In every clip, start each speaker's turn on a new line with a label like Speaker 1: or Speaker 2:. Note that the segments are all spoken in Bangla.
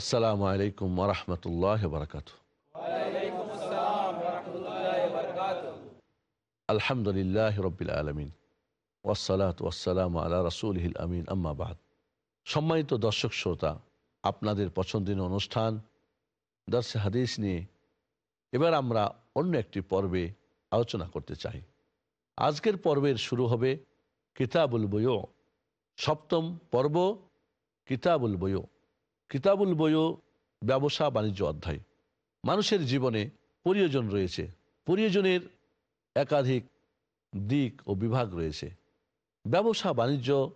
Speaker 1: আসসালামু আলাইকুম ওরহমতুল্লাহ বরকাত আলহামদুলিল্লাহ রবিল আলমিন। ওসালাত ওয়াসালাম আল্লাহ রসুলহিল আমিন আম্মাবাদ সম্মানিত দর্শক শ্রোতা, আপনাদের পছন্দের অনুষ্ঠান, দর্শে হাদিস নিয়ে এবার আমরা অন্য একটি পর্বে আলোচনা করতে চাই। আজকের পর্বের শুরু হবে কিতাবুল বইয় সপ্তম পর্ব কিতাবুল বইয় কিতাবুল বইও ব্যবসা বাণিজ্য অধ্যায়। মানুষের জীবনে প্রয়োজন রয়েছে। প্রয়োজনের একাধিক দিক ও বিভাগ রয়েছে। ব্যবসা বাণিজ্য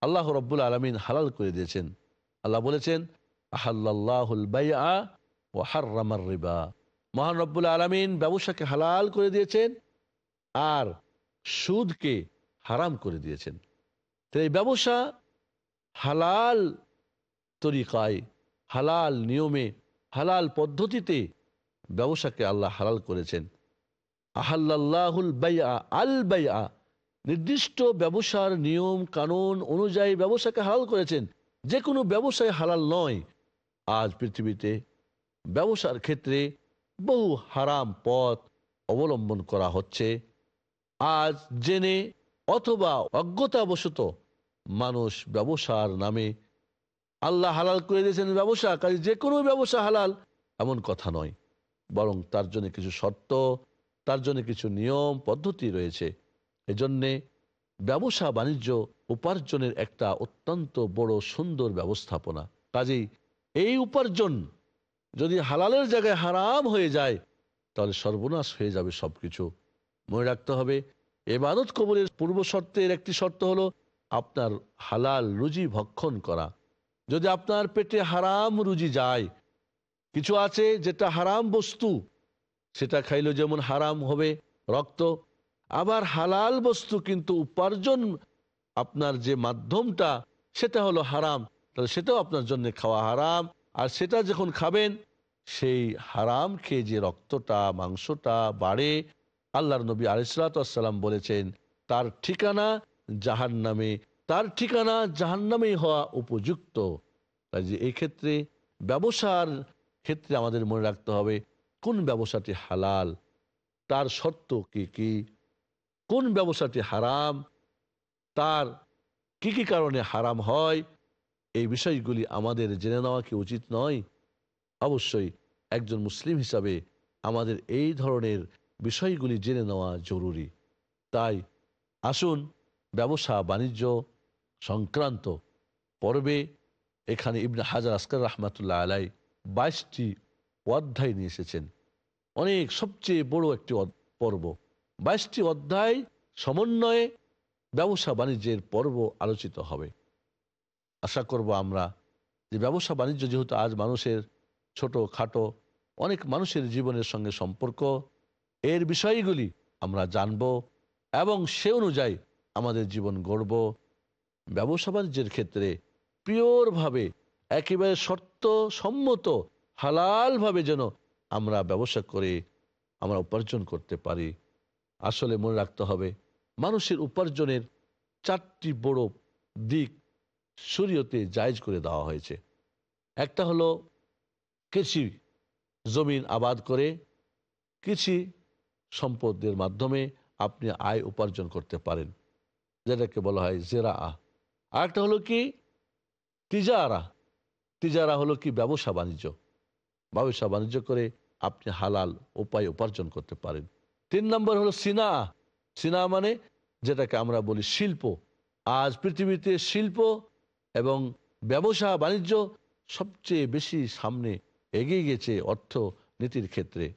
Speaker 1: আল্লাহ রব্বুল আলমিন হালাল করে দিয়েছেন। আল্লাহ বলেছেন আহাল্লাহুল বাইআ ও হার্রামার রিবা। মহান রব্বুল আলমিন ব্যবসাকে হালাল করে দিয়েছেন আর সুদকে হারাম করে দিয়েছেন। তো এই ব্যবসা হালাল তরিকায়, হালাল নিয়মে, হালাল পদ্ধতিতে ব্যবসাকে আল্লাহ হালাল করেছেন। আহাল্লাহুল বাইয়া আল বাইয়া, নির্দিষ্ট ব্যবসার নিয়ম, কানুন অনুযায়ী ব্যবসাকে হালাল করেছেন। যে কোনো ব্যবসায় হালাল নয়। আজ পৃথিবীতে ব্যবসার ক্ষেত্রে বহু হারাম পথ অবলম্বন করা হচ্ছে। আজ জেনে অথবা অজ্ঞতাবশত মানুষ ব্যবসার নামে আল্লাহ হালাল করে দিয়েছেন ব্যবসা, কাজে যে কোনো ব্যবসা হালাল, এমন কথা নয়। বরং তার জন্য কিছু শর্ত, তার জন্য কিছু নিয়ম, পদ্ধতি রয়েছে। এজন্যে ব্যবসা বাণিজ্য উপার্জনের একটা অত্যন্ত বড় সুন্দর ব্যবস্থাপনা। কাজেই এই উপার্জন যদি হালালের জায়গায় হারাম হয়ে যায়, তাহলে সর্বনাশ হয়ে যাবে সব কিছু মনে রাখতে হবে, এবাদত কবরের পূর্ব শর্তের একটি শর্ত হলো আপনার হালাল রুজি ভক্ষণ করা। যদি আপনার পেটে হারাম রুজি যায়, কিছু আছে যেটা হারাম বস্তু, সেটা খাইলে যেমন হারাম হবে রক্ত, আবার হালাল বস্তু কিন্তু উপার্জন আপনার যে মাধ্যমটা, সেটা হলো হারাম। তাহলে সেটাও আপনার জন্য খাওয়া হারাম। আর সেটা যখন খাবেন, সেই হারাম খেয়ে যে রক্তটা, মাংসটা বাড়ে, আল্লাহর নবী আলিসাল্লাম বলেছেন, তার ঠিকানা জাহান নামে তার ঠিকানা জাহান্নামেই হওয়া উপযুক্ত। তাই যে এই ক্ষেত্রে ব্যবসার ক্ষেত্রে আমাদের মনে রাখতে হবে, কোন ব্যবসাটি হালাল, তার শর্ত কি কি, কোন ব্যবসাটি হারাম, তার কি কি কারণে হারাম হয়, এই বিষয়গুলি আমাদের জেনে নেওয়া কি উচিত নয়? অবশ্যই একজন মুসলিম হিসাবে আমাদের এই ধরনের বিষয়গুলি জেনে নেওয়া জরুরি। তাই আসুন ব্যবসা বাণিজ্য সংক্রান্ত পর্বে এখানে ইবনে হাজার আসকার রহমাতুল্লাহ আলাই বাইশটি অধ্যায় নিয়ে এসেছেন। অনেক সবচেয়ে বড় একটি পর্ব। বাইশটি অধ্যায় সমন্বয়ে ব্যবসা বাণিজ্যের পর্ব আলোচিত হবে। আশা করব আমরা যে ব্যবসা বাণিজ্য যেহেতু আজ মানুষের ছোট খাটো, অনেক মানুষের জীবনের সঙ্গে সম্পর্ক, এর বিষয়গুলি আমরা জানব এবং সে অনুযায়ী আমাদের জীবন গড়ব। ব্যবসা বাণিজ্যের ক্ষেত্রে পিওরভাবে একেবারে শর্ত সম্মত হালালভাবে যেন আমরা ব্যবসা করে, আমরা উপার্জন করতে পারি। আসলে মনে রাখতে হবে, মানুষের উপার্জনের চারটি বড় দিক শরীয়তে জায়জ করে দেওয়া হয়েছে। একটা হলো, কৃষি জমিন আবাদ করে, কৃষি সম্পদের মাধ্যমে আপনি আয় উপার্জন করতে পারেন। যেটাকে বলা হয় জেরা আহ আরেকটা হলো কি? তিজারা। তিজারা হলো কি? ব্যবসা বাণিজ্য। ব্যবসা বাণিজ্য করে আপনি হালাল উপায় উপার্জন করতে পারেন। তিন নম্বর হলো সিনা। সিনা মানে যেটাকে আমরা বলি শিল্প। আজ পৃথিবীতে শিল্প এবং ব্যবসা বাণিজ্য সবচেয়ে বেশি সামনে এগিয়ে গেছে অর্থনীতির ক্ষেত্রে।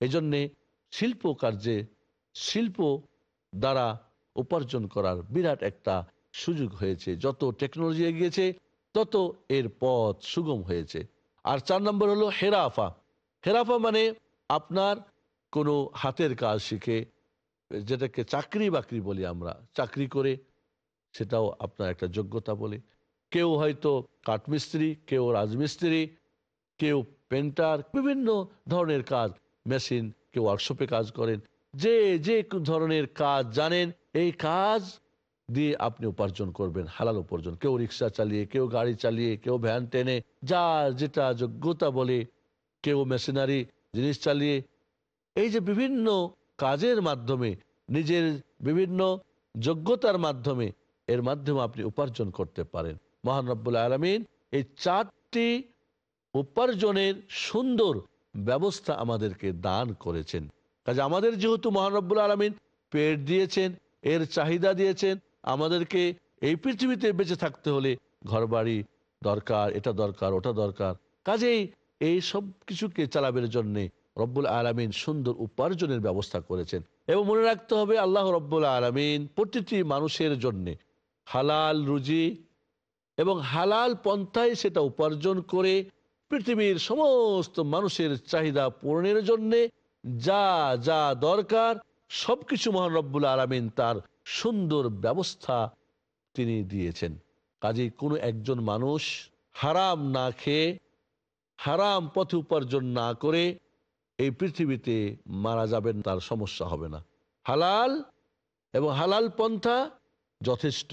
Speaker 1: এজন্যে শিল্প কার্যে শিল্প দ্বারা উপার্জন করার বিরাট একটা সুযোগ হয়েছে। যত টেকনোলজি এগিয়েছে, তত এর পথ সুগম হয়েছে। আর চার নম্বর হলো হেরাফা। হেরাফা মানে আপনার কোনো হাতের কাজ শিখে, যেটাকে চাকরি বাকরি বলি আমরা। চাকরি করে সেটাও আপনার একটা যোগ্যতা বলে। কেউ হয়তো কাঠমিস্ত্রি, কেউ রাজমিস্ত্রি, কেউ পেন্টার, বিভিন্ন ধরনের কাজ, মেশিন, কেউ ওয়ার্কশপে কাজ করেন। যে যে ধরনের কাজ জানেন, এই কাজ দিয়ে আপনি উপার্জন করবেন, হালাল উপার্জন। কেউ রিক্সা চালিয়ে, কেউ গাড়ি চালিয়ে, কেউ ভ্যান টেনে, যা যেটা যোগ্যতা বলে, কেউ মেশিনারি জিনিস চালিয়ে। এই যে বিভিন্ন কাজের মাধ্যমে, নিজের বিভিন্ন যোগ্যতার মাধ্যমে এর মাধ্যমে আপনি উপার্জন করতে পারেন। মহান রব্বুল আলমিন, এই চারটি উপার্জনের সুন্দর ব্যবস্থা আমাদেরকে দান করেছেন। কাজে আমাদের যেহেতু মহানব্বুল আলমিন পেট দিয়েছেন, এর চাহিদা দিয়েছেন আমাদেরকে এই পৃথিবীতে বেঁচে থাকতে হলে ঘরবাড়ি দরকার, এটা দরকার, ওটা দরকার। কাজেই এই সব কিছুকে চালাবের জন্যে রব্বুল আলমিন সুন্দর উপার্জনের ব্যবস্থা করেছেন। এবং মনে রাখতে হবে, আল্লাহ রব্বুল আলমিন প্রতিটি মানুষের জন্যে হালাল রুজি এবং হালাল পন্থায় সেটা উপার্জন করে পৃথিবীর সমস্ত মানুষের চাহিদা পূরণের জন্যে যা যা দরকার, সবকিছু মহান রব্বুল আলমিন তার সুন্দর ব্যবস্থা তিনি দিয়েছেন। কাজেই কোনো একজন মানুষ হারাম না খেয়ে, হারাম পথে উপার্জন না করে এই পৃথিবীতে মারা যাবেন তার সমস্যা হবে না। হালাল এবং হালাল পন্থা যথেষ্ট।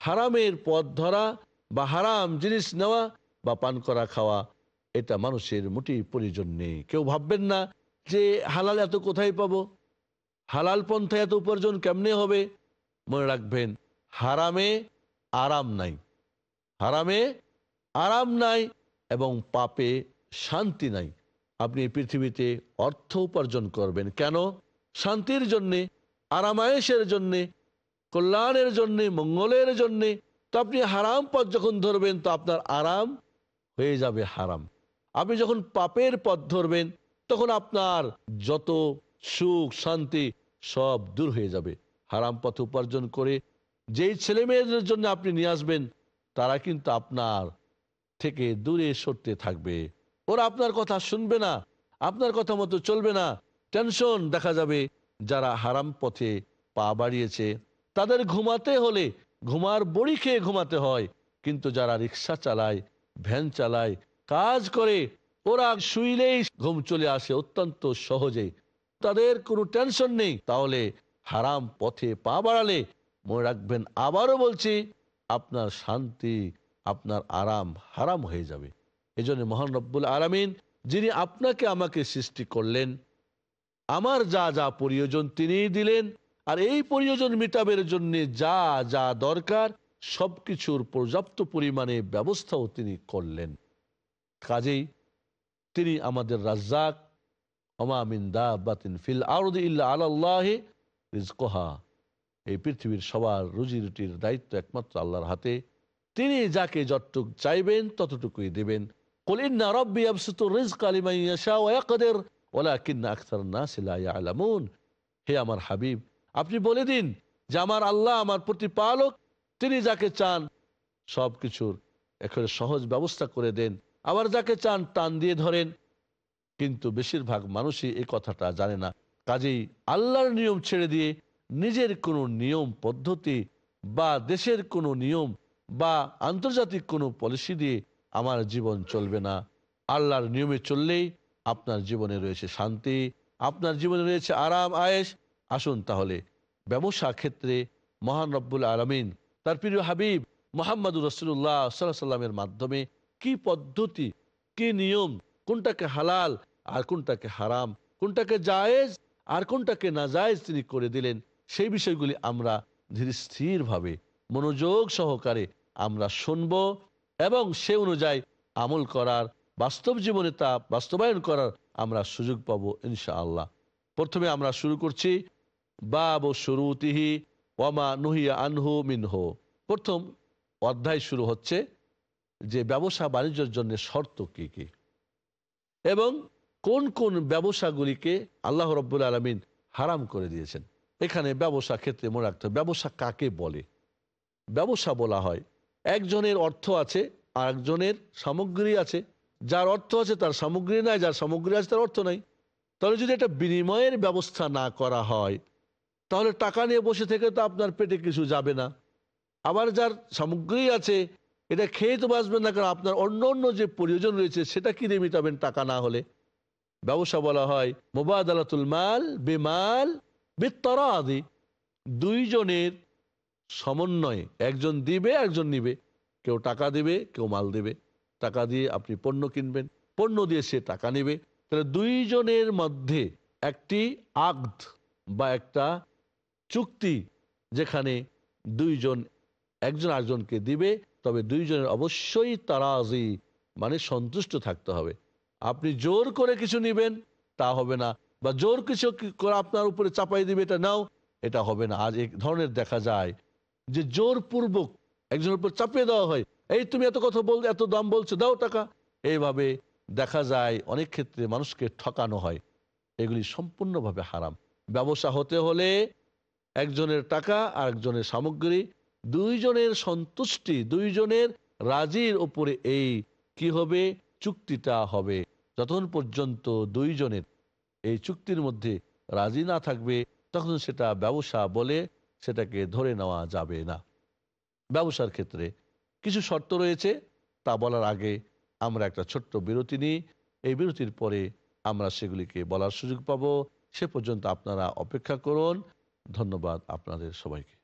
Speaker 1: হারামের পথ ধরা বা হারাম জিনিস নেওয়া বা পান করা খাওয়া, এটা মানুষের মোটেই প্রয়োজন নেই। কেউ ভাববেন না যে হালাল এত কোথায় পাবো? হালাল পন্থা এত উপার্জন কেমনে হবে? মনে রাখবেন, হারামে আরাম নাই। হারামে আরাম নাই এবং পাপে শান্তি নাই। আপনি পৃথিবীতে অর্থ উপার্জন করবেন। কেন? শান্তির জন্যে, আরামায়েশের জন্যে, কল্যাণের জন্যে, মঙ্গলের জন্যে। তো আপনি হারাম পথ যখন ধরবেন, তো আপনার আরাম হয়ে যাবে হারাম। আপনি যখন পাপের পথ ধরবেন, তখন আপনার যত সুখ, শান্তি সব দূর হয়ে যাবে। হারাম পথে উপার্জন করে যেই ছেলে মেয়েদের জন্য আপনি নিয়ে আসবেন, তারা কিন্তু আপনার থেকে দূরে সরতে থাকবে। ওরা আপনার কথা শুনবে না, আপনার কথা মতো চলবে না। টেনশন দেখা যাবে যারা হারাম পথে পা বাড়িয়েছে। তাদের ঘুমাতে হলে ঘুমার বড়ি খেয়ে ঘুমাতে হয়, কিন্তু যারা রিক্সা চালায়, ভ্যান চালায়, কাজ করে, ওরা শুইলেই ঘুম চলে আসে অত্যন্ত সহজে। তাদের কোনো টেনশন নেই। তাহলে হারাম পথে পা বাড়ালে, মনে রাখবেন, আবারও বলছি, আপনার শান্তি, আপনার আরাম হারাম হয়ে যাবে। এই জন্য মহান রব্বুল আলমিন, যিনি আপনাকে আমাকে সৃষ্টি করলেন, আমার যা যা প্রয়োজন তিনিই দিলেন, আর এই প্রয়োজন মিটাবের জন্য যা যা দরকার, সবকিছুর পর্যাপ্ত পরিমাণে ব্যবস্থাও তিনি করলেন। কাজেই তিনি আমাদের রাজ্জাক আল্লাহ রিজকোহা। এই পৃথিবীর সবার রুজি রুটির দায়িত্ব একমাত্র আল্লাহর হাতে। তিনি যাকে যতটুক চাইবেন, ততটুকুই দেবেন। কলিন্না রব্বি আবসুতুর রিজক আলিমান ইয়াশা ওয়া ইয়াকদির, ওয়ালাকিন্না আকসারুন নাসি লা ইয়ালামুন। হে আমার হাবিব, আপনি বলে দিন যে আমার আল্লাহ আমার প্রতিপালক, তিনি যাকে চান সব কিছুর সহজ ব্যবস্থা করে দেন। আবার যাকে চান টান দিয়ে ধরেন। কিন্তু বেশিরভাগ মানুষই এই কথাটা জানে না। কাজেই আল্লাহর নিয়ম ছেড়ে দিয়ে নিজের কোনো নিয়ম, পদ্ধতি বা দেশের কোনো নিয়ম বা আন্তর্জাতিক কোনো পলিসি দিয়ে আমার জীবন চলবে না। আল্লাহর নিয়মে চললেই আপনার জীবনে রয়েছে শান্তি, আপনার জীবনে রয়েছে আরাম আয়েস আসুন তাহলে ব্যবসা ক্ষেত্রে মহান রব্বুল আলমিন, তার প্রিয় হাবিব মোহাম্মদ রসুল্লাহ সাল্লাহ সাল্লামের মাধ্যমে কি পদ্ধতি, কি নিয়ম কোনটাকে হালাল আর কোনটাকে হারাম, কোনটাকে জায়েজ আর কোনটাকে নাজায়েজ তিনি করে দিলেন, সেই বিষয়গুলি আমরা ধীর স্থিরভাবে মনোযোগ সহকারে আমরা শুনব এবং সে অনুযায়ী আমল করার, বাস্তব জীবনে তা বাস্তবায়ন করার আমরা সুযোগ পাবো ইনশাআল্লাহ। প্রথমে আমরা শুরু করছি, বাব শুরুতিহি ওয়ামা নুহিয়া আনহু মিনহু। প্রথম অধ্যায় শুরু হচ্ছে যে ব্যবসা বাণিজ্যের জন্য শর্ত কি কি? এবং কোন কোন ব্যবসাগুলিকে আল্লাহ রব্বুল আলমিন হারাম করে দিয়েছেন। এখানে ব্যবসা ক্ষেত্রে মনে রাখতে হবে, ব্যবসা কাকে বলে? ব্যবসা বলা হয়, একজনের অর্থ আছে আর একজনের সামগ্রী আছে। যার অর্থ আছে তার সামগ্রী নাই, যার সামগ্রী আছে তার অর্থ নাই। তাহলে যদি এটা বিনিময়ের ব্যবস্থা না করা হয়, তাহলে টাকা নিয়ে বসে থেকে তো আপনার পেটে কিছু যাবে না। আবার যার সামগ্রী আছে এটা খেয়ে তো বাঁচবেন না, কারণ আপনার অন্য অন্য যে প্রয়োজন রয়েছে, সেটা কিনে মিটাবেন টাকা না হলে। ব্যবসা বলা হয়, মোবাদালাতুল মাল বেমাল বিত্তরা আদি দুইজনের সমন্বয়ে, একজন দিবে, একজন নিবে। কেউ টাকা দেবে, কেউ মাল দেবে। টাকা দিয়ে আপনি পণ্য কিনবেন, পণ্য দিয়ে সে টাকা নেবে। তাহলে দুইজনের মধ্যে একটি আগদ বা একটা চুক্তি, যেখানে দুইজন, একজন আরেকজনকে দিবে তবে দুইজনের অবশ্যই তারাজি মানে সন্তুষ্ট থাকতে হবে। আপনি জোর করে কিছু নেবেন, তা হবে না। বা জোর কিছু আপনার উপরে চাপাই দিবে, এটা নাও, এটা হবে না। আজ এক ধরনের দেখা যায় যে জোরপূর্বক একজনের উপর চাপিয়ে দেওয়া হয়, এই তুমি এত কথা বল, এত দাম বলছো, দাও টাকা। এইভাবে দেখা যায় অনেক ক্ষেত্রে মানুষকে ঠকানো হয়। এগুলি সম্পূর্ণভাবে হারাম। ব্যবসা হতে হলে একজনের টাকা আর একজনের সামগ্রী দুইজনের সন্তুষ্টি, দুইজনের রাজির ওপরে এই কি হবে? চুক্তিটা হবে। যতক্ষণ পর্যন্ত দুইজনের এই চুক্তির মধ্যে রাজি না থাকবে, তখন সেটা ব্যবসা বলে সেটাকে ধরে নেওয়া যাবে না। ব্যবসার ক্ষেত্রে কিছু শর্ত রয়েছে, তা বলার আগে আমরা একটা ছোট্ট বিরতি নিই। এই বিরতির পরে আমরা সেগুলিকে বলার সুযোগ পাব। সে পর্যন্ত আপনারা অপেক্ষা করুন। ধন্যবাদ আপনাদের সবাইকে।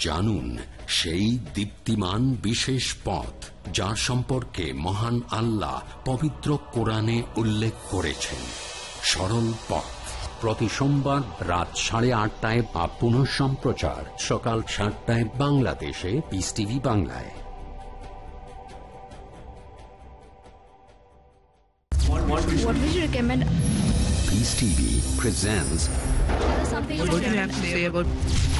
Speaker 2: জানুন সেই দীপ্তিমান বিশেষ পথ যার সম্পর্কে মহান আল্লাহ পবিত্র কোরআনে উল্লেখ করেছেন। সরল পথ। প্রতি সোমবার রাত সাড়ে আটটায় বা পুনঃ সম্প্রচার সকাল সাতটায় বাংলাদেশে। পিস টিভি বাংলায়।
Speaker 3: What
Speaker 2: presents
Speaker 3: Something you
Speaker 4: What do you have to say about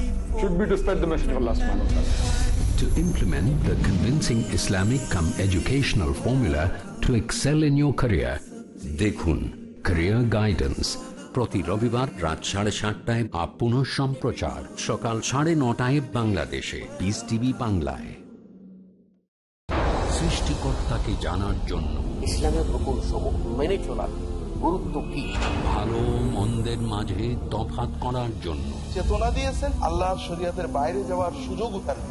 Speaker 5: should be to spread the message of Allah subhanahu wa ta'ala.
Speaker 2: To implement the convincing Islamic come educational formula to excel in your career. দেখুন Career Guidance প্রতি রবিবার রাত সাড়ে সাতটায় বা পুনঃ সম্প্রচার সকাল সাড়ে নটায় বাংলাদেশে পিস টিভি বাংলায় সৃষ্টিকর্তাকে জানার জন্য
Speaker 6: ইসলামের রকম সমূহ মেনে চলার গুরুত্ব কি
Speaker 2: ভালো মন্দের মাঝে তফাৎ করার জন্য।
Speaker 7: চেতনা দিয়েছেন আল্লাহর শরিয়াতের বাইরে যাওয়ার সুযোগও তার দিয়েছেন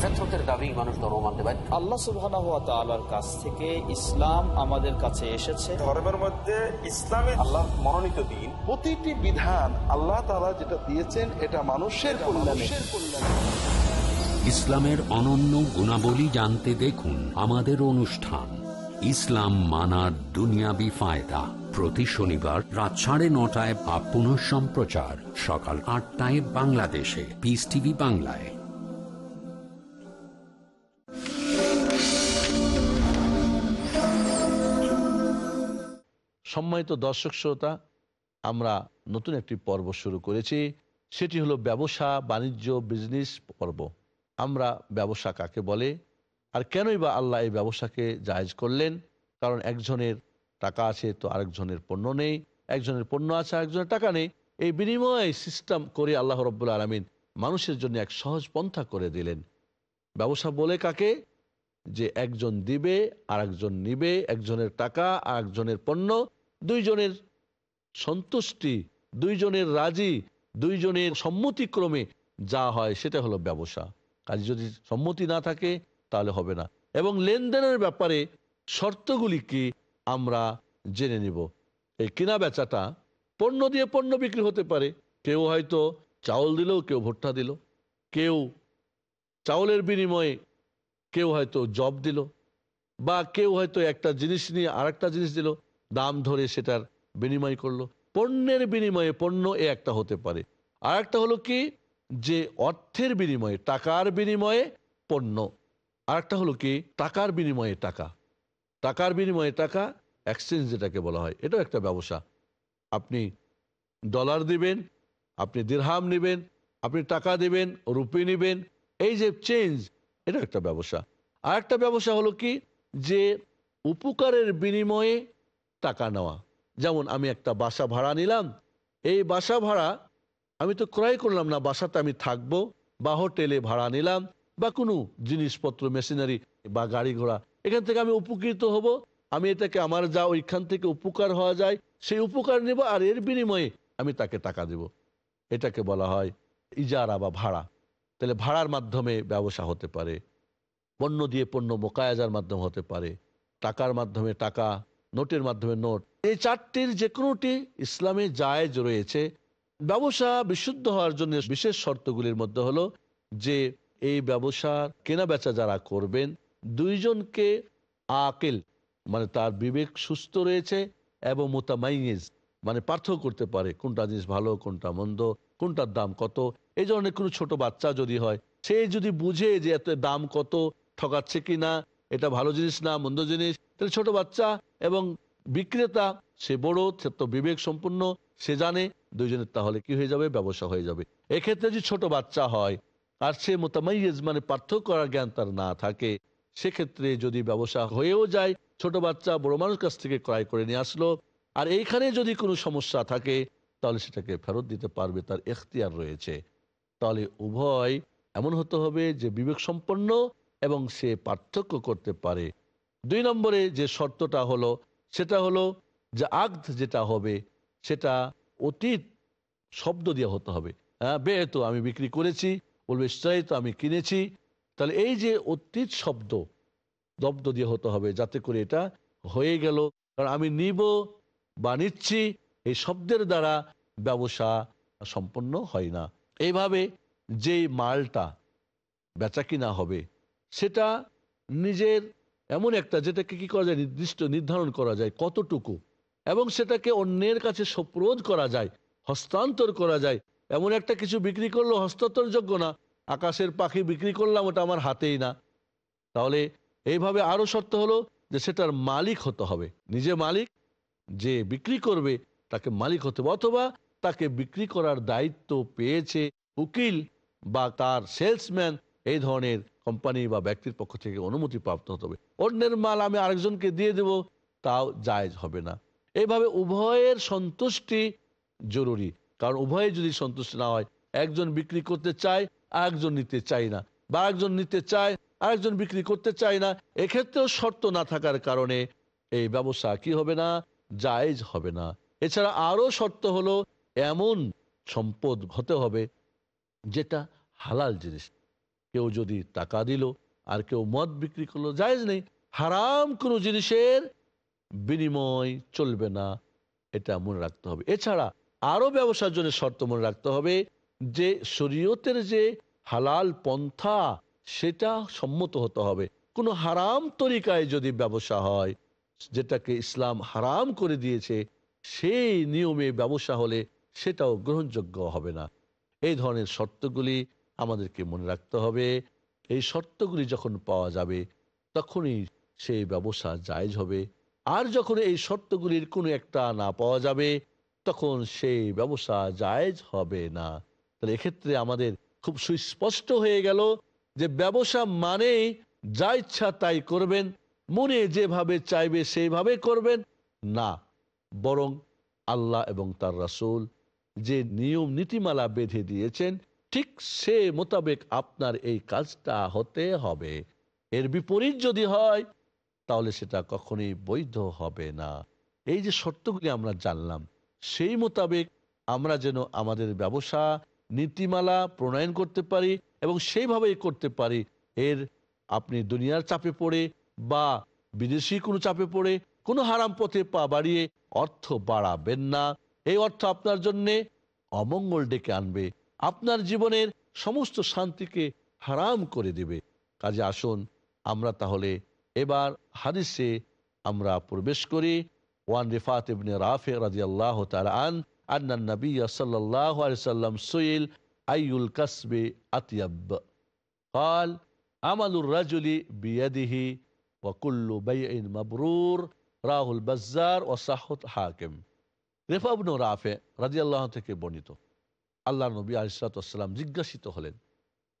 Speaker 6: ফেতরতের দাবি মানুষ ধর্ম মানতে বাধ্য
Speaker 8: আল্লাহ সুবহানাহু ওয়া তাআলার কাছ থেকে ইসলাম আমাদের কাছে এসেছে।
Speaker 7: ধর্মের মধ্যে ইসলামে আল্লাহ মনোনীত দিন। প্রতিটি বিধান আল্লাহ তাআলা যেটা দিয়েছেন এটা মানুষের কল্যাণে।
Speaker 2: ইসলামের অনন্য গুণাবলী জানতে দেখুন আমাদের অনুষ্ঠান ইসলাম মানার দুনিয়াবি ফায়দা প্রতি শনিবার রাত সাড়ে নটায় বা পুনঃ সম্প্রচার সকাল আটটায় বাংলাদেশে পিস টিভি বাংলায়।
Speaker 1: সম্মানিত দর্শক শ্রোতা, আমরা নতুন একটি পর্ব শুরু করেছি। সেটি হলো ব্যবসা, বাণিজ্য বিজনেস পর্ব। আমরা ব্যবসা কাকে বলে? আর কেনই বা আল্লাহ এই ব্যবসাকে জায়েজ করলেন? কারণ একজনের টাকা আছে তো আরেকজনের পণ্য নেই, একজনের পণ্য আছে, আরেকজনের টাকা নেই। এই বিনিময় সিস্টেম করে আল্লাহ রব্বুল আলমিন মানুষের জন্য এক সহজ পন্থা করে দিলেন। ব্যবসা বলে কাকে? যে একজন দিবে আর নিবে, একজনের টাকা আর একজনের পণ্য দুইজনের সন্তুষ্টি, দুইজনের রাজি, দুইজনের সম্মতিক্রমে যা হয় সেটা হলো ব্যবসা। কাজে যদি সম্মতি না থাকে, তাহলে হবে না। এবং লেনদেনের ব্যাপারে শর্তগুলি কি আমরা জেনে নিব। এই কেনা বেচাটা পণ্য দিয়ে পণ্য বিক্রি হতে পারে। কেউ হয়তো চাউল দিল, কেউ ভুট্টা দিল। কেউ চাউলের বিনিময়ে কেউ হয়তো জব দিল। বা কেউ হয়তো একটা জিনিস নিয়ে আরেকটা জিনিস দিল। দাম ধরে সেটার বিনিময় করল। পণ্যের বিনিময়ে পণ্য এ একটা হতে পারে। আর একটা হলো কি? যে অর্থের বিনিময়ে, টাকার বিনিময়ে পণ্য। আর একটা হলো কি? টাকার বিনিময়ে টাকা। টাকার বিনিময়ে টাকা এক্সচেঞ্জ যেটাকে বলা হয়, এটাও একটা ব্যবসা। আপনি ডলার দিবেন, আপনি দিরহাম নেবেন, আপনি টাকা দেবেন রুপি নেবেন, এই যে চেঞ্জ এটা একটা ব্যবসা। আর একটা ব্যবসা হলো কি? যে উপকারের বিনিময়ে টাকা নেওয়া। যেমন আমি একটা বাসা ভাড়া নিলাম, এই বাসা ভাড়া আমি তো ক্রয় করলাম না, বাসাতে আমি থাকব, বা হোটেলে ভাড়া নিলাম, বা কোনো জিনিসপত্র, মেশিনারি বা গাড়ি ঘোড়া, এখান থেকে আমি উপকৃত হব। আমি এটাকে আমার যা ওইখান থেকে উপকার হওয়া যায়, সেই উপকার নেব আর এর বিনিময়ে আমি তাকে টাকা দেব। এটাকে বলা হয় ইজারা বা ভাড়া। তাহলে ভাড়ার মাধ্যমে ব্যবসা হতে পারে, পণ্য দিয়ে পণ্য মোকায়াজার মাধ্যমে হতে পারে, টাকার মাধ্যমে টাকা নোটের মাধ্যমে নোট। এই চারটির যে কোনোটি ইসলামে জায়েজ রয়েছে। ব্যবসা বিশুদ্ধ হওয়ার জন্য বিশেষ শর্তগুলির মধ্যে হলো যে, এই ব্যবসা কেনা বেচা যারা করবেন, দুইজনকে আকেল মানে তার বিবেক সুস্থ রয়েছে এবং মোতামাইজ মানে পার্থক্য করতে পারে কোনটা জিনিস ভালো, কোনটা মন্দ, কোনটার দাম কত। এই ধরনের কোনো ছোট বাচ্চা যদি হয়, সে যদি বুঝে যে এত দাম কত, ঠকাচ্ছে কি না এটা ভালো জিনিস না, মন্দ জিনিস। তাহলে ছোট বাচ্চা এবং বিক্রেতা, সে বড় তো বিবেক সম্পূর্ণ, সে জানে, দুইজনের তাহলে কি হয়ে যাবে? ব্যবসা হয়ে যাবে। এক্ষেত্রে যদি ছোট বাচ্চা হয়, আর সে মোতামাইজ মানে পার্থক্য করার জ্ঞান তার না থাকে, সেক্ষেত্রে যদি ব্যবসা হয়েও যায়, ছোট বাচ্চা বড় মানুষ কাছ থেকে ক্রয় করে নিয়ে আসলো, আর এইখানে যদি কোনো সমস্যা থাকে, তাহলে সেটাকে ফেরত দিতে পারবে, তার এখতিয়ার রয়েছে। তাহলে উভয় এমন হতে হবে যে বিবেক সম্পন্ন এবং সে পার্থক্য করতে পারে। দুই নম্বরে যে শর্তটা হলো, সেটা হলো যে আগ্ধ যেটা হবে, সেটা অতীত শব্দ দিয়ে হতে হবে। হ্যাঁ বে তো আমি বিক্রি করেছি, বলবে তো আমি কিনেছি। তাহলে এই যে অতীত শব্দ, দব্দ দিয়ে হতে হবে, যাতে করে এটা হয়ে গেল। কারণ আমি নিব বা নিচ্ছি, এই শব্দের দ্বারা ব্যবসা সম্পন্ন হয় না। এইভাবে যেই মালটা বেচা কিনা হবে সেটা নিজের এমন একটা যেটাকে কি করা যায়, নির্দিষ্ট নির্ধারণ করা যায় কতটুকু, এবং সেটাকে অন্যের কাছে সোপ্রোধ করা যায়, হস্তান্তর করা যায়। এমন একটা কিছু বিক্রি করল হস্তান্তরযোগ্য না। আকাশের পাখি বিক্রি করলাম, ওটা আমার হাতেই না। তাহলে এইভাবে আরও শর্ত হলো যে সেটার মালিক হতে হবে। নিজে মালিক, যে বিক্রি করবে তাকে মালিক হতে হবে, অথবা তাকে বিক্রি করার দায়িত্ব পেয়েছে উকিল বা তার সেলসম্যান, এই ধরনের কোম্পানি বা ব্যক্তির পক্ষ থেকে অনুমতি প্রাপ্ত হতে হবে। অন্যের মাল আমি আরেকজনকে দিয়ে দেব, তাও জায়জ হবে না। এইভাবে উভয়ের সন্তুষ্টি জরুরি। কারণ উভয়ে যদি সন্তুষ্ট না হয়, একজন বিক্রি করতে চায়, আরেকজন নিতে চায় না। বা একজন নিতে চায়, আরেকজন বিক্রি করতে চায় না, এক্ষেত্রেও শর্ত না থাকার কারণে এই ব্যবসা কি হবে না, জায়েজ হবে না। এছাড়া আরও শর্ত হলো, এমন সম্পদ হতে হবে, যেটা হালাল জিনিস। কেউ যদি টাকা দিল আর কেউ মদ বিক্রি করল, জায়েজ নেই। হারাম কোনো জিনিসের বিনিময় চলবে না, এটা মনে রাখতে হবে। এছাড়া আরও ব্যবসার জন্য শর্ত মনে রাখতে হবে যে শরীয়তের যে হালাল পন্থা, সেটা সম্মত হতে হবে। কোনো হারাম তরিকায় যদি ব্যবসা হয়, যেটাকে ইসলাম হারাম করে দিয়েছে, সেই নিয়মে ব্যবসা হলে সেটাও গ্রহণযোগ্য হবে না। এই ধরনের শর্তগুলি আমাদেরকে মনে রাখতে হবে। এই শর্তগুলি যখন পাওয়া যাবে, তখনই সেই ব্যবসা জায়জ হবে। আর যখন এই শর্তগুলির কোনো একটা না পাওয়া যাবে, তখন সেই ব্যবসা জায়জ হবে না। তাহলে এক্ষেত্রে আমাদের খুব সুস্পষ্ট হয়ে গেল যে ব্যবসা মানে যা ইচ্ছা তাই করবেন, মনে যেভাবে চাইবে সেইভাবে করবেন, না। বরং আল্লাহ এবং তার রাসূল যে নিয়ম নীতিমালা বেঁধে দিয়েছেন ঠিক সে মোতাবেক আপনার এই কাজটা হতে হবে। এর বিপরীত যদি হয়, তাহলে সেটা কখনোই বৈধ হবে না। এই যে শর্তগুলি আমরা জানলাম, সেই মোতাবেক আমরা যেন আমাদের ব্যবসা, নীতিমালা প্রণয়ন করতে পারি এবং সেইভাবেই করতে পারি। এর আপনি দুনিয়ার চাপে পড়ে বা বিদেশি কোনো চাপে পড়ে কোনো হারাম পথে পা বাড়িয়ে অর্থ বাড়াবেন না। এই অর্থ আপনার জন্যে অমঙ্গল ডেকে আনবে। আপনার জীবনের সমস্ত শান্তিকে হারাম করে দিবে কাজে আসুন আমরা তাহলে এবার হাদিসে আমরা প্রবেশ করি ওয়ান রিফাত ইবনে রাফে রাদিয়াল্লাহ তাআলা আন আন্না নবী সাল্লাল্লাহু আলাইহি সাল্লাম সুইল আইয়ুল কাসবে আতিয়াব قال عمل الرجل بيده وكل بيع مبرور রাহ বাজ্জার ও সাহত হাকিম রেফাবন রাফে রাজিয়াল্লাহ থেকে বর্ণিত আল্লাহ নবী আলিসালাম জিজ্ঞাসিত হলেন।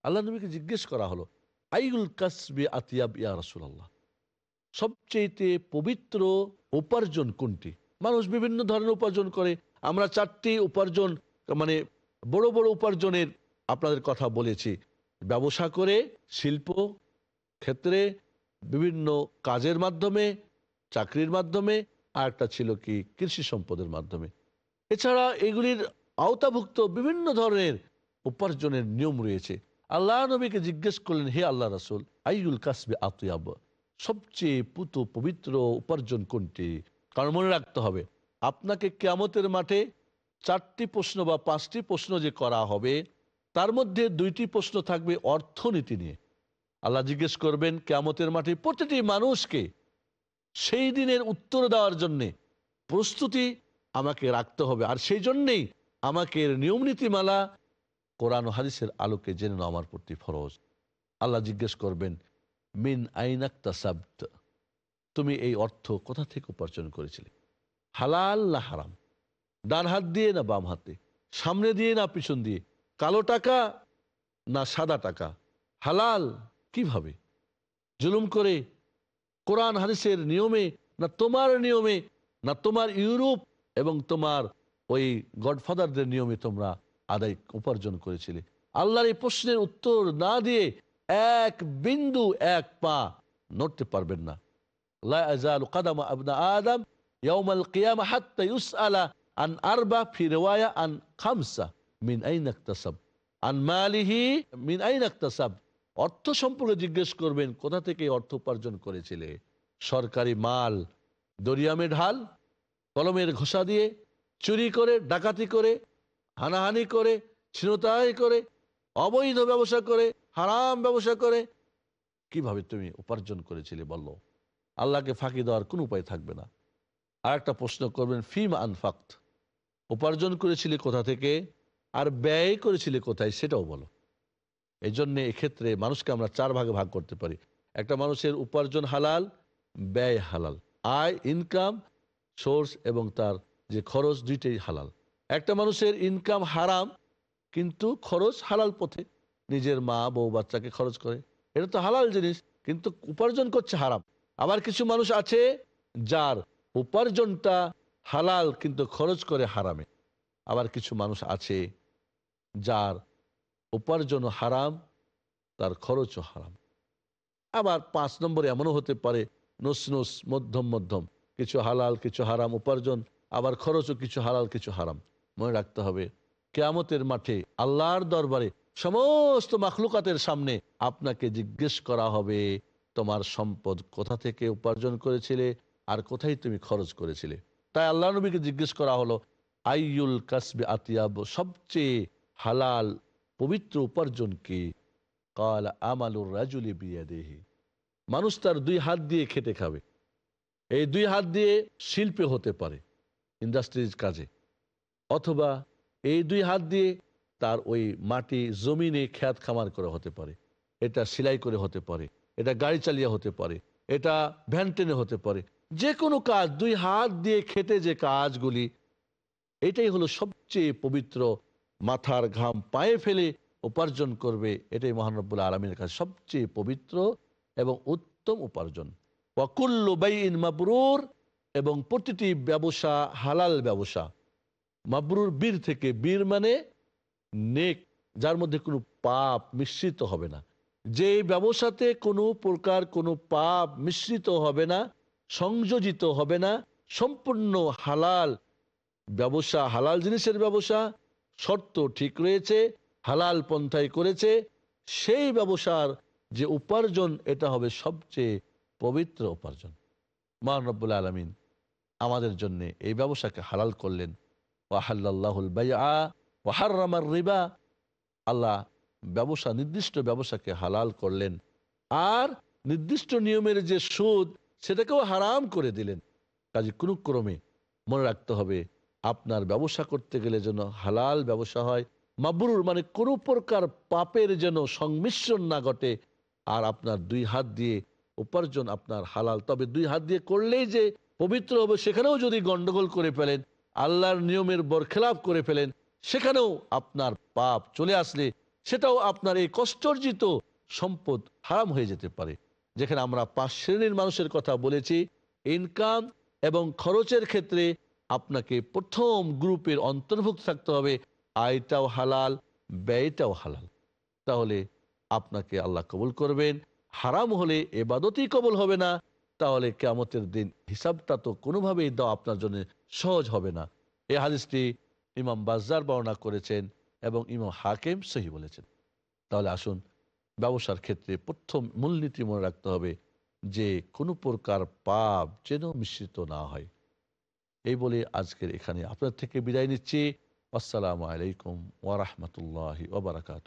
Speaker 1: আল্লাহ নবীকে জিজ্ঞেস করা হলো আইগুল কাসবে আতিয়াব ইয়া রসুল্লাহ সবচেয়েতে পবিত্র উপার্জন কোনটি? মানুষ বিভিন্ন ধরনের উপার্জন করে। আমরা চারটি উপার্জন মানে বড় বড় উপার্জনের আপনাদের কথা বলেছি। ব্যবসা করে, শিল্প ক্ষেত্রে, বিভিন্ন কাজের মাধ্যমে, চাকরির মাধ্যমে, আর একটা ছিল কি, কৃষি সম্পদের মাধ্যমে। এছাড়া এগুলির আওতাভুক্ত বিভিন্ন ধরনের উপার্জনের নিয়ম রয়েছে। আল্লাহ নবীকে জিজ্ঞেস করলেন, হে আল্লাহ রাসুল আইউল কাসবে আতুয়াব? সবচেয়ে পুত পবিত্র উপার্জন কোনটি? কারণ মনে রাখতে হবে, আপনাকে কেয়ামতের মাঠে চারটি প্রশ্ন বা পাঁচটি প্রশ্ন যে করা হবে, তার মধ্যে দুইটি প্রশ্ন থাকবে অর্থনীতি নিয়ে। আল্লাহ জিজ্ঞেস করবেন, কেয়ামতের মাঠে প্রতিটি মানুষকে সেই দিনের উত্তর দেওয়ার জন্যে প্রস্তুতি আমাকে রাখতে হবে, আর সেই জন্যেই আমাকে নিয়ম নীতিমালা, কোরআন হাদিসের আলোকে জেনে নাও আমার প্রতি ফরজ। আল্লাহ জিজ্ঞেস করবেন, মিন আইনাক তাসাব্ত তুমি এই অর্থ কোথা থেকে উপার্জন করেছিলে? হালাল না হারাম? ডান হাত দিয়ে না বাম হাতে? সামনে দিয়ে না পিছন দিয়ে? কালো টাকা না সাদা টাকা? হালাল কীভাবে? জুলুম করে কোরআন হাদিসের নিয়মে, না তোমার নিয়মে, না তোমার ইউরোপ এবং তোমার ওই গডফাদারদের নিয়মে তোমরা আদায় উপার্জন করেছিলে। আল্লাহর এই প্রশ্নের উত্তর না দিয়ে এক বিন্দু এক পা নড়তে পারবেন না। অর্থ সম্পর্কে জিজ্ঞেস করবেন, কোথা থেকে অর্থ উপার্জন করেছিলে? সরকারি মাল দরিয়ামে ঢাল, কলমের ঘোষা দিয়ে চুরি করে, ডাকাতি করে, হানাহানি করে, ছিনতাই করে, অবৈধ ব্যবসা করে, হারাম ব্যবসা করে। কীভাবে তুমি উপার্জন করেছিলে বলল আল্লাহকে ফাঁকি দেওয়ার কোনো উপায় থাকবে না। আর একটা প্রশ্ন করবেন, ফিম আনফাক্ত? উপার্জন করেছিলে কোথা থেকে? আর ব্যয় করেছিলে কোথায়? সেটাও বলো। এই জন্যে এক্ষেত্রে মানুষকে আমরা চার ভাগে ভাগ করতে পারি। একটা মানুষের উপার্জন হালাল, ব্যয় হালাল। আয় ইনকাম সোর্স এবং তার যে খরচ দুইটাই হালাল। একটা মানুষের ইনকাম হারাম, কিন্তু খরচ হালাল পথে নিজের মা, বউ, বাচ্চাকে খরচ করে। এটা তো হালাল জিনিস, কিন্তু উপার্জন করছে হারাম। আবার কিছু মানুষ আছে যার উপার্জনটা হালাল, কিন্তু খরচ করে হারামে। আবার কিছু মানুষ আছে যার উপার্জন হারাম, তার খরচও হারাম। আবার পাঁচ নম্বরে এমনও হতে পারে, নস নস, মধ্যম মধ্যম। কিছু হালাল, কিছু হারাম উপার্জন আবার খরচও কিছু হালাল, কিছু হারাম। মনে রাখতে হবে, কেয়ামতের মাঠে আল্লাহর দরবারে সমস্ত মাখলুকাতের সামনে আপনাকে জিজ্ঞেস করা হবে, তোমার সম্পদ কোথা থেকে উপার্জন করেছিলে আর কোথায় তুমি খরচ করেছিলে? তাই আল্লাহ নবীকে জিজ্ঞেস করা হলো, আইয়ুল কাসবে আতিয়াব, সবচেয়ে হালাল, পবিত্র উপার্জন কি? কাল আমালুর রাজুলি বিয়া দেহি মানুষ তার দুই হাত দিয়ে খেটে খাবে। এই দুই হাত দিয়ে শিল্পে হতে পারে। ইন্ডাস্ট্রিজ কাজে। অথবা এই দুই হাত দিয়ে তার ওই মাটি জমিনে খ্যাত খামার করে হতে পারে। এটা সেলাই করে হতে পারে। এটা গাড়ি চালিয়ে হতে পারে। এটা ভ্যান টেনে হতে পারে। যে কোনো কাজ, দুই হাত দিয়ে খেটে যে কাজগুলি, এটাই হলো সবচেয়ে পবিত্র মাথার ঘাম পায়ে ফেলে উপার্জন করবে। এটাই মহানব্বুল আলমীর কাছে সবচেয়ে পবিত্র এবং উত্তম উপার্জন। ওয়াকুল্ল বাইন মাবরুর এবং প্রতিটি ব্যবসা হালাল ব্যবসা। মাবরুর বীর থেকে বীর মানে নেক, যার মধ্যে কোনো পাপ মিশ্রিত হবে না। যে ব্যবসাতে কোনো প্রকার কোনো পাপ মিশ্রিত হবে না, সংযোজিত হবে না, সম্পূর্ণ হালাল ব্যবসা, হালাল জিনিসের ব্যবসা, শর্ত ঠিক রয়েছে, হালাল পন্থায় করেছে, সেই ব্যবসার যে উপার্জন, এটা হবে সবচেয়ে পবিত্র উপার্জন। মহানব্বুল আলমিন আমাদের জন্য এই ব্যবসাকে হালাল করলেন। ওয়াহাল্লাহুল ওয়াহার রিবা। আল্লাহ ব্যবসা, নির্দিষ্ট ব্যবসাকে হালাল করলেন। আর নির্দিষ্ট নিয়মের যে সুদ, সেটাকেও হারাম করে দিলেন। কাজে কোনো ক্রমে মনে রাখতে হবে, আপনার ব্যবসা করতে গেলে যেন হালাল ব্যবসা হয়, মাবরুর মানে কোনো প্রকার পাপের যেন সংমিশ্রণ না ঘটে। আর আপনার দুই হাত দিয়ে উপার্জন আপনার হালাল, তবে দুই হাত দিয়ে করলেই যে পবিত্র হবে, সেখানেও যদি গন্ডগোল করে ফেলেন, আল্লাহর নিয়মের বরখেলাপ করে ফেলেন, সেখানেও আপনার পাপ চলে আসলে সেটাও আপনার এই কষ্টর্জিত সম্পদ হারাম হয়ে যেতে পারে। যেখানে আমরা পাঁচ শ্রেণির মানুষের কথা বলেছি, ইনকাম এবং খরচের ক্ষেত্রে আপনাকে প্রথম গ্রুপের অন্তর্ভুক্ত থাকতে হবে, আয়টাও হালাল, ব্যয়টাও হালাল। তাহলে আপনাকে আল্লাহ কবুল করবেন, হারাম হলে এবাদতই কবুল হবে না তাহলে কেমতের দিন হিসাবটা তো কোনোভাবেই দেওয়া আপনার জন্য সহজ হবে না। এই হাদিসটি ইমাম বাজার বর্ণনা করেছেন এবং ইমাম হাকেম সহি বলেছেন। তাহলে আসুন, ব্যবসার ক্ষেত্রে প্রথম মূলনীতি মনে রাখতে হবে যে কোনো প্রকার পাপ যেন মিশ্রিত না হয়। এই বলে আজকের এখানে আপনার থেকে বিদায় নিচ্ছি। আসসালামু আলাইকুম ওয়ারহমতুল্লাহ ওবরাকাত